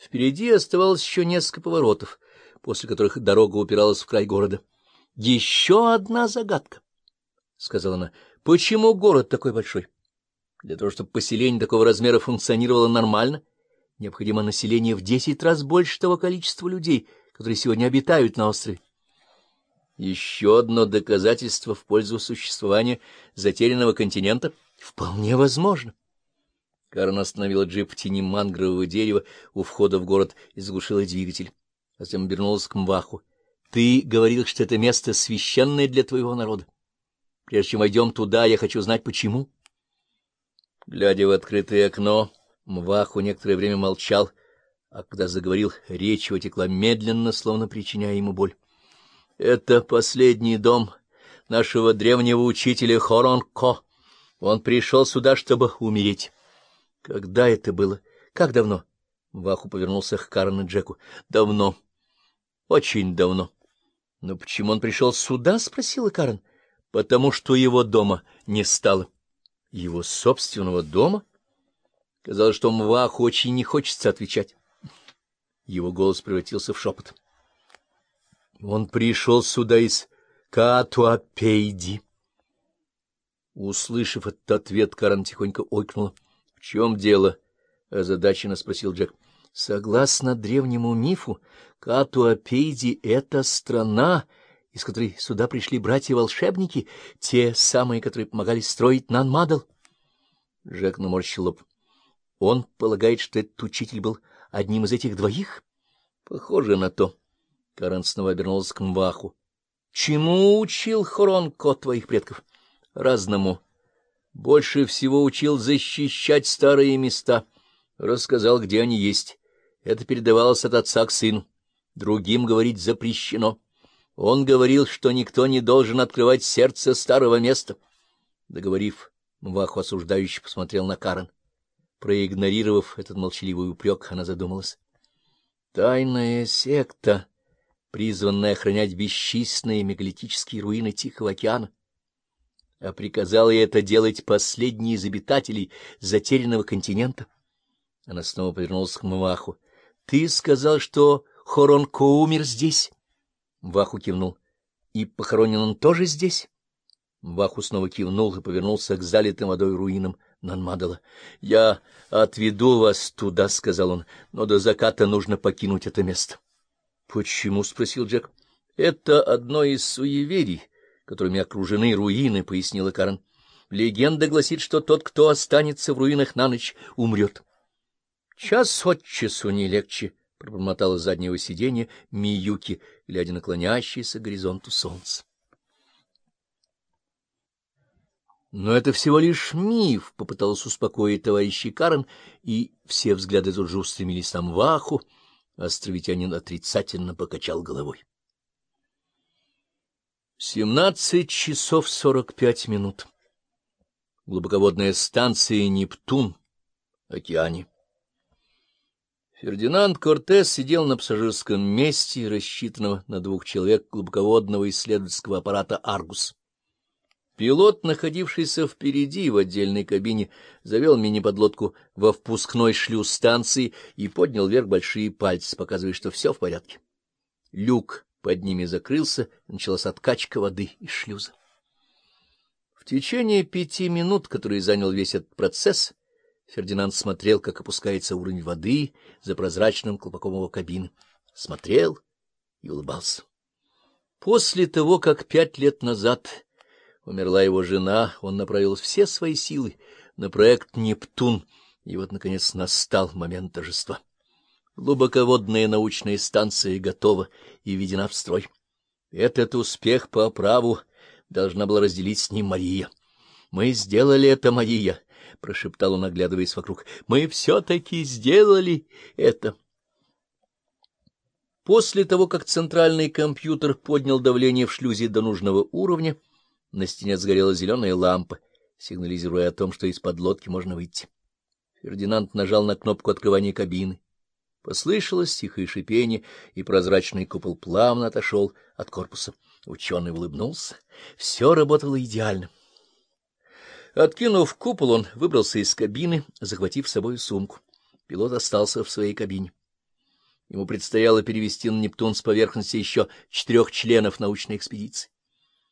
Впереди оставалось еще несколько поворотов, после которых дорога упиралась в край города. — Еще одна загадка, — сказала она. — Почему город такой большой? Для того, чтобы поселение такого размера функционировало нормально, необходимо население в десять раз больше того количества людей, которые сегодня обитают на острове. Еще одно доказательство в пользу существования затерянного континента вполне возможно. Карен остановила джип в тени мангрового дерева у входа в город и заглушила двигатель. А затем обернулась к Мваху. — Ты говорил, что это место священное для твоего народа. Прежде чем войдем туда, я хочу знать, почему. Глядя в открытое окно, Мваху некоторое время молчал, а когда заговорил, речь его текла медленно, словно причиняя ему боль. — Это последний дом нашего древнего учителя Хоронко. Он пришел сюда, чтобы умереть. — Когда это было? Как давно? Ваху повернулся к Карен и Джеку. — Давно. Очень давно. — Но почему он пришел сюда? — спросила Карен. — Потому что его дома не стало. — Его собственного дома? Казалось, что Мваху очень не хочется отвечать. Его голос превратился в шепот. Он пришел сюда из Катуапейди. Услышав этот ответ, Карен тихонько ойкнула. — В чем дело? — озадаченно спросил Джек. — Согласно древнему мифу, Катуапейди — это страна, из которой сюда пришли братья-волшебники, те самые, которые помогали строить Нанмадал. Джек наморщил лоб. Он полагает, что этот учитель был одним из этих двоих? Похоже на то. Карен снова обернулся к Мваху. — Чему учил Хронко твоих предков? — Разному. Больше всего учил защищать старые места. Рассказал, где они есть. Это передавалось от отца к сыну. Другим говорить запрещено. Он говорил, что никто не должен открывать сердце старого места. Договорив, Мваху осуждающе посмотрел на Карен. Проигнорировав этот молчаливый упрек, она задумалась. Тайная секта, призванная охранять бесчисленные мегалитические руины Тихого океана а приказал ей это делать последний из обитателей затерянного континента. Она снова повернулась к Мваху. — Ты сказал, что Хоронко умер здесь? Мваху кивнул. — И похоронен он тоже здесь? Мваху снова кивнул и повернулся к залитым водой руинам Нанмадала. — Я отведу вас туда, — сказал он, — но до заката нужно покинуть это место. — Почему? — спросил Джек. — Это одно из суеверий которыми окружены руины, — пояснила Карен. Легенда гласит, что тот, кто останется в руинах на ночь, умрет. — Час от часу не легче, — пробормотала с заднего сиденья Миюки, глядя на клонящееся к горизонту солнце. Но это всего лишь миф, — попыталась успокоить товарищи Карен, и все взгляды тут же устремились на Мваху, островитянин отрицательно покачал головой. Семнадцать часов сорок пять минут. Глубоководная станция «Нептун», океане. Фердинанд Кортес сидел на пассажирском месте, рассчитанного на двух человек глубоководного исследовательского аппарата «Аргус». Пилот, находившийся впереди в отдельной кабине, завел мини-подлодку во впускной шлюз станции и поднял вверх большие пальцы, показывая, что все в порядке. Люк под ними закрылся, началась откачка воды из шлюза. В течение пяти минут, которые занял весь этот процесс, Фердинанд смотрел, как опускается уровень воды за прозрачным колпаком его кабины. Смотрел и улыбался. После того, как пять лет назад умерла его жена, он направил все свои силы на проект «Нептун», и вот, наконец, настал момент торжества. Глубоководная научная станция готова и введена в строй. Этот успех по праву должна была разделить с ним Мария. — Мы сделали это, Мария, — прошептал он, оглядываясь вокруг. — Мы все-таки сделали это. После того, как центральный компьютер поднял давление в шлюзе до нужного уровня, на стене сгорела зеленая лампа, сигнализируя о том, что из-под лодки можно выйти. Фердинанд нажал на кнопку открывания кабины. Послышалось тихое шипение, и прозрачный купол плавно отошел от корпуса. Ученый улыбнулся. Все работало идеально. Откинув купол, он выбрался из кабины, захватив с собой сумку. Пилот остался в своей кабине. Ему предстояло перевести на Нептун с поверхности еще четырех членов научной экспедиции.